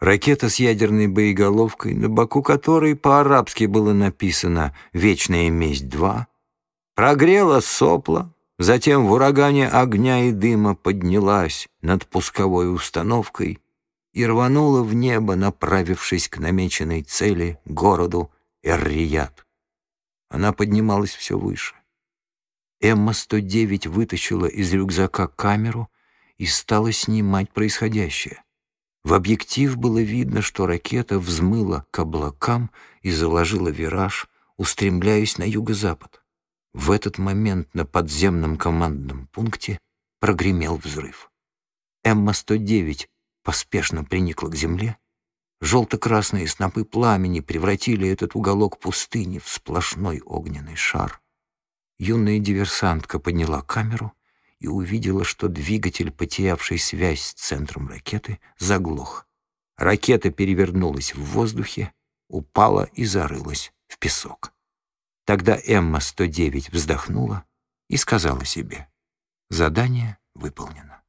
Ракета с ядерной боеголовкой, на боку которой по-арабски было написано «Вечная месть-2», прогрела сопла, затем в урагане огня и дыма поднялась над пусковой установкой и рванула в небо, направившись к намеченной цели, городу Эр-Рияд. Она поднималась все выше. Эмма-109 вытащила из рюкзака камеру и стала снимать происходящее. В объектив было видно, что ракета взмыла к облакам и заложила вираж, устремляясь на юго-запад. В этот момент на подземном командном пункте прогремел взрыв. Эмма-109 поспешно приникла к земле. Желто-красные снопы пламени превратили этот уголок пустыни в сплошной огненный шар. Юная диверсантка подняла камеру и увидела, что двигатель, потерявший связь с центром ракеты, заглох. Ракета перевернулась в воздухе, упала и зарылась в песок. Тогда Эмма-109 вздохнула и сказала себе, задание выполнено.